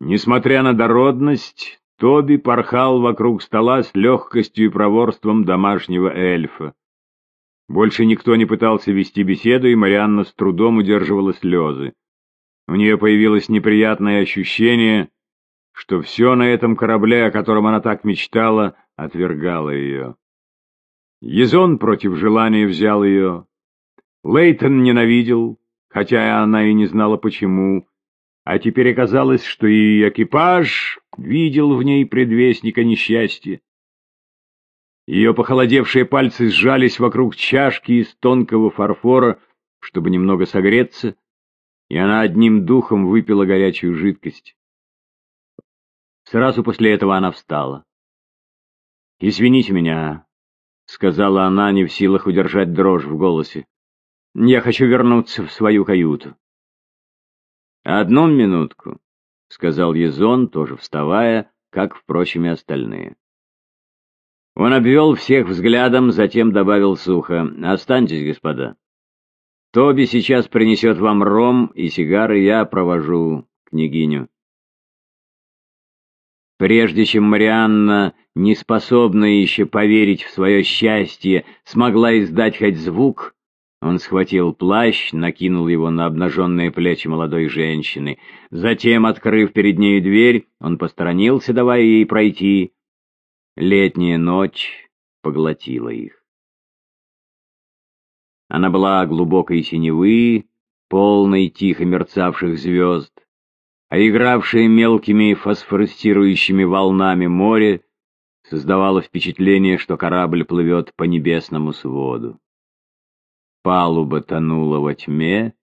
Несмотря на дородность, Тоби порхал вокруг стола с легкостью и проворством домашнего эльфа. Больше никто не пытался вести беседу, и Марианна с трудом удерживала слезы. У нее появилось неприятное ощущение, что все на этом корабле, о котором она так мечтала, отвергало ее. Езон против желания взял ее. Лейтон ненавидел, хотя она и не знала почему, а теперь оказалось, что и экипаж видел в ней предвестника несчастья. Ее похолодевшие пальцы сжались вокруг чашки из тонкого фарфора, чтобы немного согреться, и она одним духом выпила горячую жидкость. Сразу после этого она встала. «Извините меня», — сказала она, не в силах удержать дрожь в голосе. «Я хочу вернуться в свою каюту». «Одну минутку», — сказал Езон, тоже вставая, как, впрочем, и остальные. Он обвел всех взглядом, затем добавил сухо. «Останьтесь, господа. Тоби сейчас принесет вам ром и сигары, я провожу княгиню». Прежде чем Марианна, неспособная еще поверить в свое счастье, смогла издать хоть звук, он схватил плащ, накинул его на обнаженные плечи молодой женщины. Затем, открыв перед ней дверь, он посторонился, давая ей пройти. Летняя ночь поглотила их. Она была глубокой синевы, полной тихо мерцавших звезд, а игравшее мелкими фосфорестирующими волнами море создавало впечатление, что корабль плывет по небесному своду. Палуба тонула во тьме,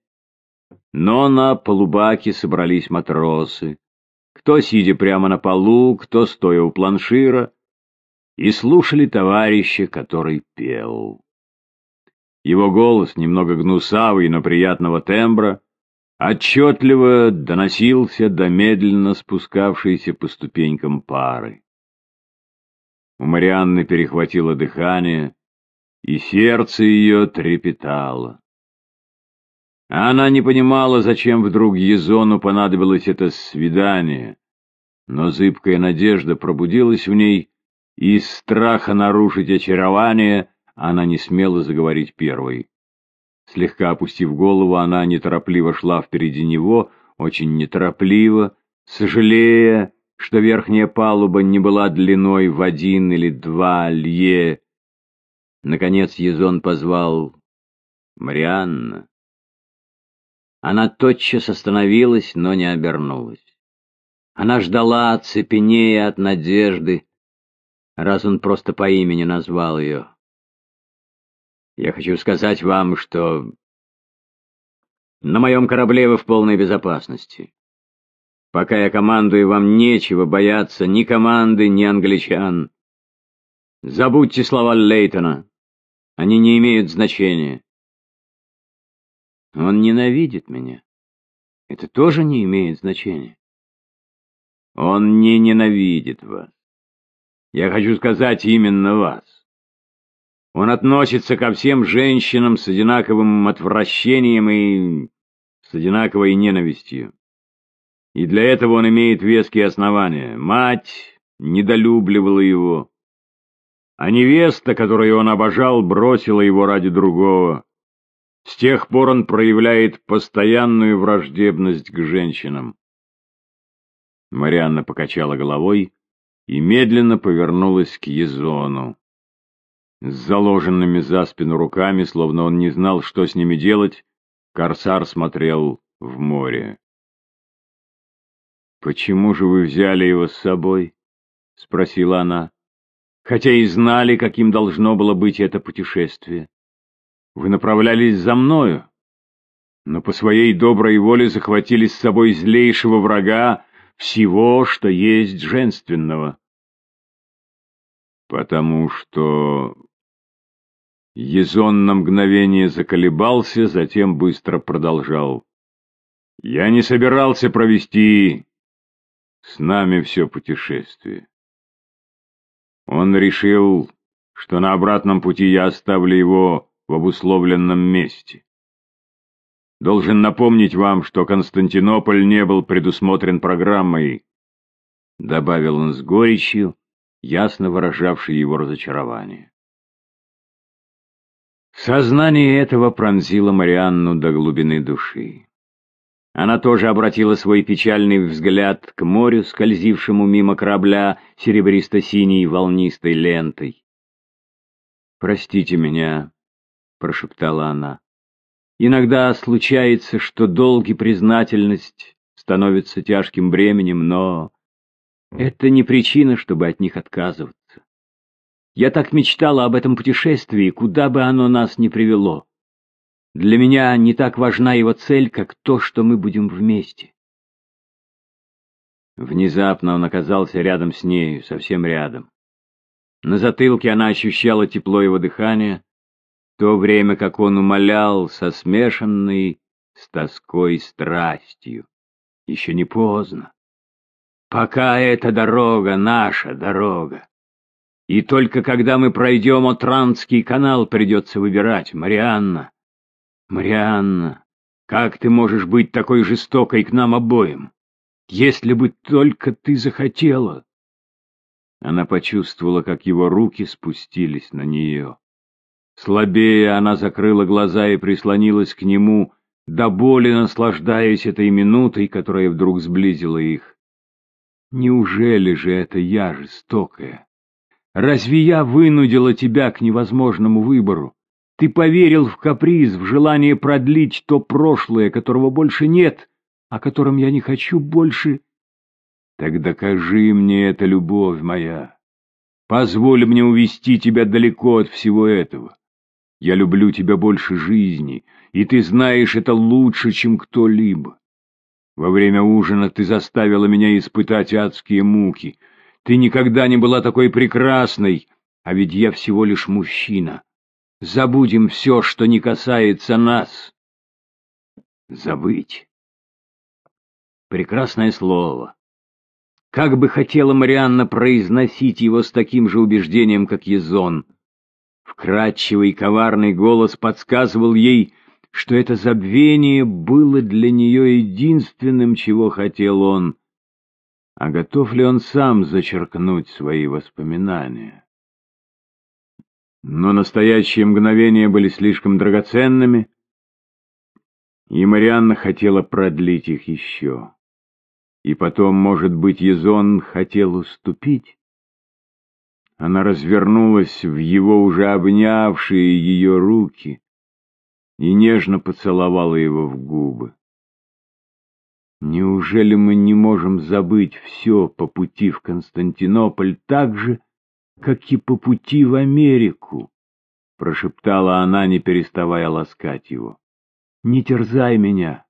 но на полубаке собрались матросы, кто сидя прямо на полу, кто стоя у планшира, и слушали товарища, который пел. Его голос, немного гнусавый, но приятного тембра, отчетливо доносился до медленно спускавшейся по ступенькам пары. У Марианны перехватило дыхание, и сердце ее трепетало. Она не понимала, зачем вдруг Езону понадобилось это свидание, но зыбкая надежда пробудилась в ней, и из страха нарушить очарование она не смела заговорить первой. Слегка опустив голову, она неторопливо шла впереди него, очень неторопливо, сожалея, что верхняя палуба не была длиной в один или два лье. Наконец Езон позвал «Марианна». Она тотчас остановилась, но не обернулась. Она ждала, цепенея от надежды, раз он просто по имени назвал ее. Я хочу сказать вам, что на моем корабле вы в полной безопасности. Пока я командую, вам нечего бояться ни команды, ни англичан. Забудьте слова Лейтона. Они не имеют значения. Он ненавидит меня. Это тоже не имеет значения. Он не ненавидит вас. Я хочу сказать именно вас. Он относится ко всем женщинам с одинаковым отвращением и с одинаковой ненавистью. И для этого он имеет веские основания. Мать недолюбливала его, а невеста, которую он обожал, бросила его ради другого. С тех пор он проявляет постоянную враждебность к женщинам. Марианна покачала головой и медленно повернулась к Езону с заложенными за спину руками, словно он не знал, что с ними делать, корсар смотрел в море. «Почему же вы взяли его с собой?» — спросила она. «Хотя и знали, каким должно было быть это путешествие. Вы направлялись за мною, но по своей доброй воле захватили с собой злейшего врага всего, что есть женственного». «Потому что Езон на мгновение заколебался, затем быстро продолжал. «Я не собирался провести с нами все путешествие. Он решил, что на обратном пути я оставлю его в обусловленном месте. Должен напомнить вам, что Константинополь не был предусмотрен программой, — добавил он с горечью, ясно выражавший его разочарование. Сознание этого пронзило Марианну до глубины души. Она тоже обратила свой печальный взгляд к морю, скользившему мимо корабля серебристо-синей волнистой лентой. «Простите меня», — прошептала она. «Иногда случается, что долг и признательность становятся тяжким бременем, но это не причина, чтобы от них отказываться. Я так мечтала об этом путешествии, куда бы оно нас ни привело. Для меня не так важна его цель, как то, что мы будем вместе. Внезапно он оказался рядом с нею, совсем рядом. На затылке она ощущала тепло его дыхания, то время как он умолял со смешанной с тоской страстью. Еще не поздно. Пока эта дорога наша дорога. И только когда мы пройдем Отрандский канал, придется выбирать. Марианна, Марианна, как ты можешь быть такой жестокой к нам обоим? Если бы только ты захотела. Она почувствовала, как его руки спустились на нее. Слабее она закрыла глаза и прислонилась к нему, до боли наслаждаясь этой минутой, которая вдруг сблизила их. Неужели же это я жестокая? Разве я вынудила тебя к невозможному выбору? Ты поверил в каприз, в желание продлить то прошлое, которого больше нет, о котором я не хочу больше. Так докажи мне это, любовь моя. Позволь мне увести тебя далеко от всего этого. Я люблю тебя больше жизни, и ты знаешь это лучше, чем кто-либо. Во время ужина ты заставила меня испытать адские муки — ты никогда не была такой прекрасной, а ведь я всего лишь мужчина. Забудем все, что не касается нас. Забыть. Прекрасное слово. Как бы хотела Марианна произносить его с таким же убеждением, как Езон. Вкрадчивый коварный голос подсказывал ей, что это забвение было для нее единственным, чего хотел он — а готов ли он сам зачеркнуть свои воспоминания? Но настоящие мгновения были слишком драгоценными, и Марианна хотела продлить их еще. И потом, может быть, Езон хотел уступить? Она развернулась в его уже обнявшие ее руки и нежно поцеловала его в губы. Неужели мы не можем забыть все по пути в Константинополь так же, как и по пути в Америку? Прошептала она, не переставая ласкать его. Не терзай меня.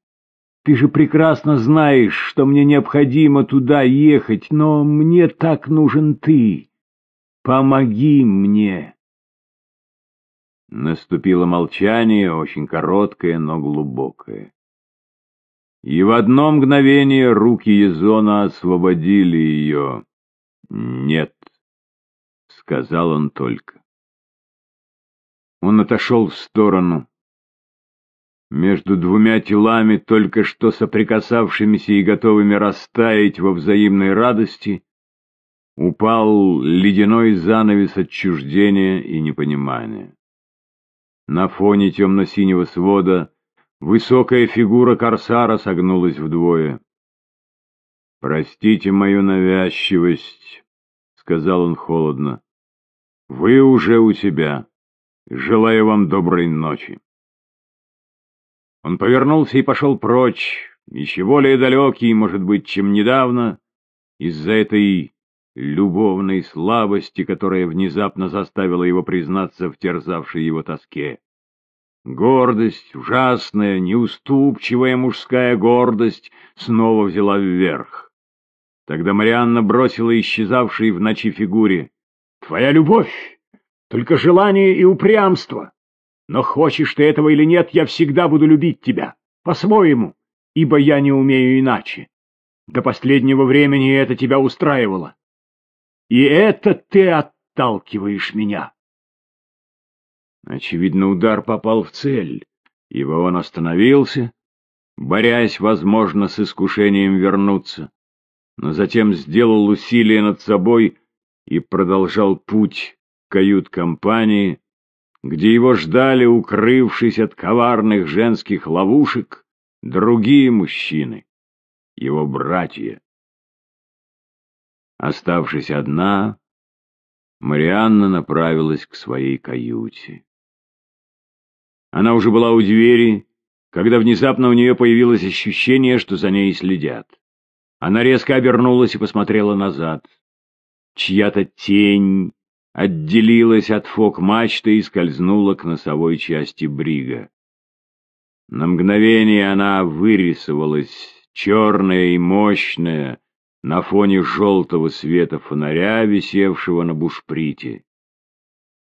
Ты же прекрасно знаешь, что мне необходимо туда ехать, но мне так нужен ты. Помоги мне. Наступило молчание, очень короткое, но глубокое. И в одно мгновение руки Езона освободили ее. «Нет», — сказал он только. Он отошел в сторону. Между двумя телами, только что соприкасавшимися и готовыми растаять во взаимной радости, упал ледяной занавес отчуждения и непонимания. На фоне темно-синего свода Высокая фигура корсара согнулась вдвое. «Простите мою навязчивость», — сказал он холодно. «Вы уже у себя. Желаю вам доброй ночи». Он повернулся и пошел прочь, еще более далекий, может быть, чем недавно, из-за этой любовной слабости, которая внезапно заставила его признаться в терзавшей его тоске. Гордость, ужасная, неуступчивая мужская гордость, снова взяла вверх. Тогда Марианна бросила исчезавшей в ночи фигуре. «Твоя любовь! Только желание и упрямство! Но хочешь ты этого или нет, я всегда буду любить тебя, по-своему, ибо я не умею иначе. До последнего времени это тебя устраивало. И это ты отталкиваешь меня». Очевидно, удар попал в цель, ибо он остановился, борясь, возможно, с искушением вернуться, но затем сделал усилие над собой и продолжал путь кают-компании, где его ждали, укрывшись от коварных женских ловушек, другие мужчины, его братья. Оставшись одна, Марианна направилась к своей каюте. Она уже была у двери, когда внезапно у нее появилось ощущение, что за ней следят. Она резко обернулась и посмотрела назад. Чья-то тень отделилась от фок-мачты и скользнула к носовой части брига. На мгновение она вырисовалась, черная и мощная, на фоне желтого света фонаря, висевшего на бушприте.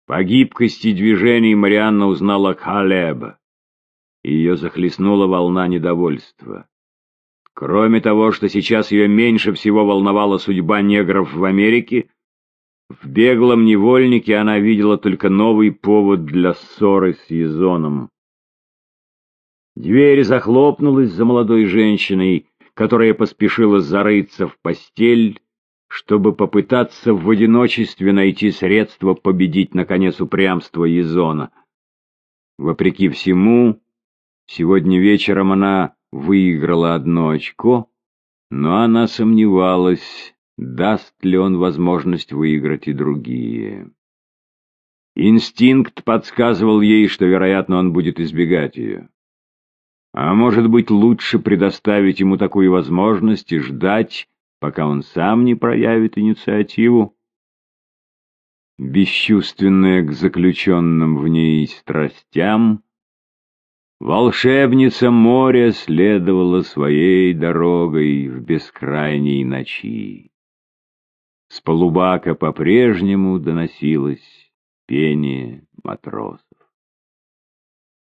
По гибкости движений Марианна узнала Халеба, ее захлестнула волна недовольства. Кроме того, что сейчас ее меньше всего волновала судьба негров в Америке, в беглом невольнике она видела только новый повод для ссоры с Езоном. Дверь захлопнулась за молодой женщиной, которая поспешила зарыться в постель, чтобы попытаться в одиночестве найти средства победить, наконец, упрямство Езона. Вопреки всему, сегодня вечером она выиграла одно очко, но она сомневалась, даст ли он возможность выиграть и другие. Инстинкт подсказывал ей, что, вероятно, он будет избегать ее. А может быть, лучше предоставить ему такую возможность и ждать, пока он сам не проявит инициативу? Бесчувственная к заключенным в ней страстям, волшебница моря следовала своей дорогой в бескрайней ночи. С полубака по-прежнему доносилось пение матросов.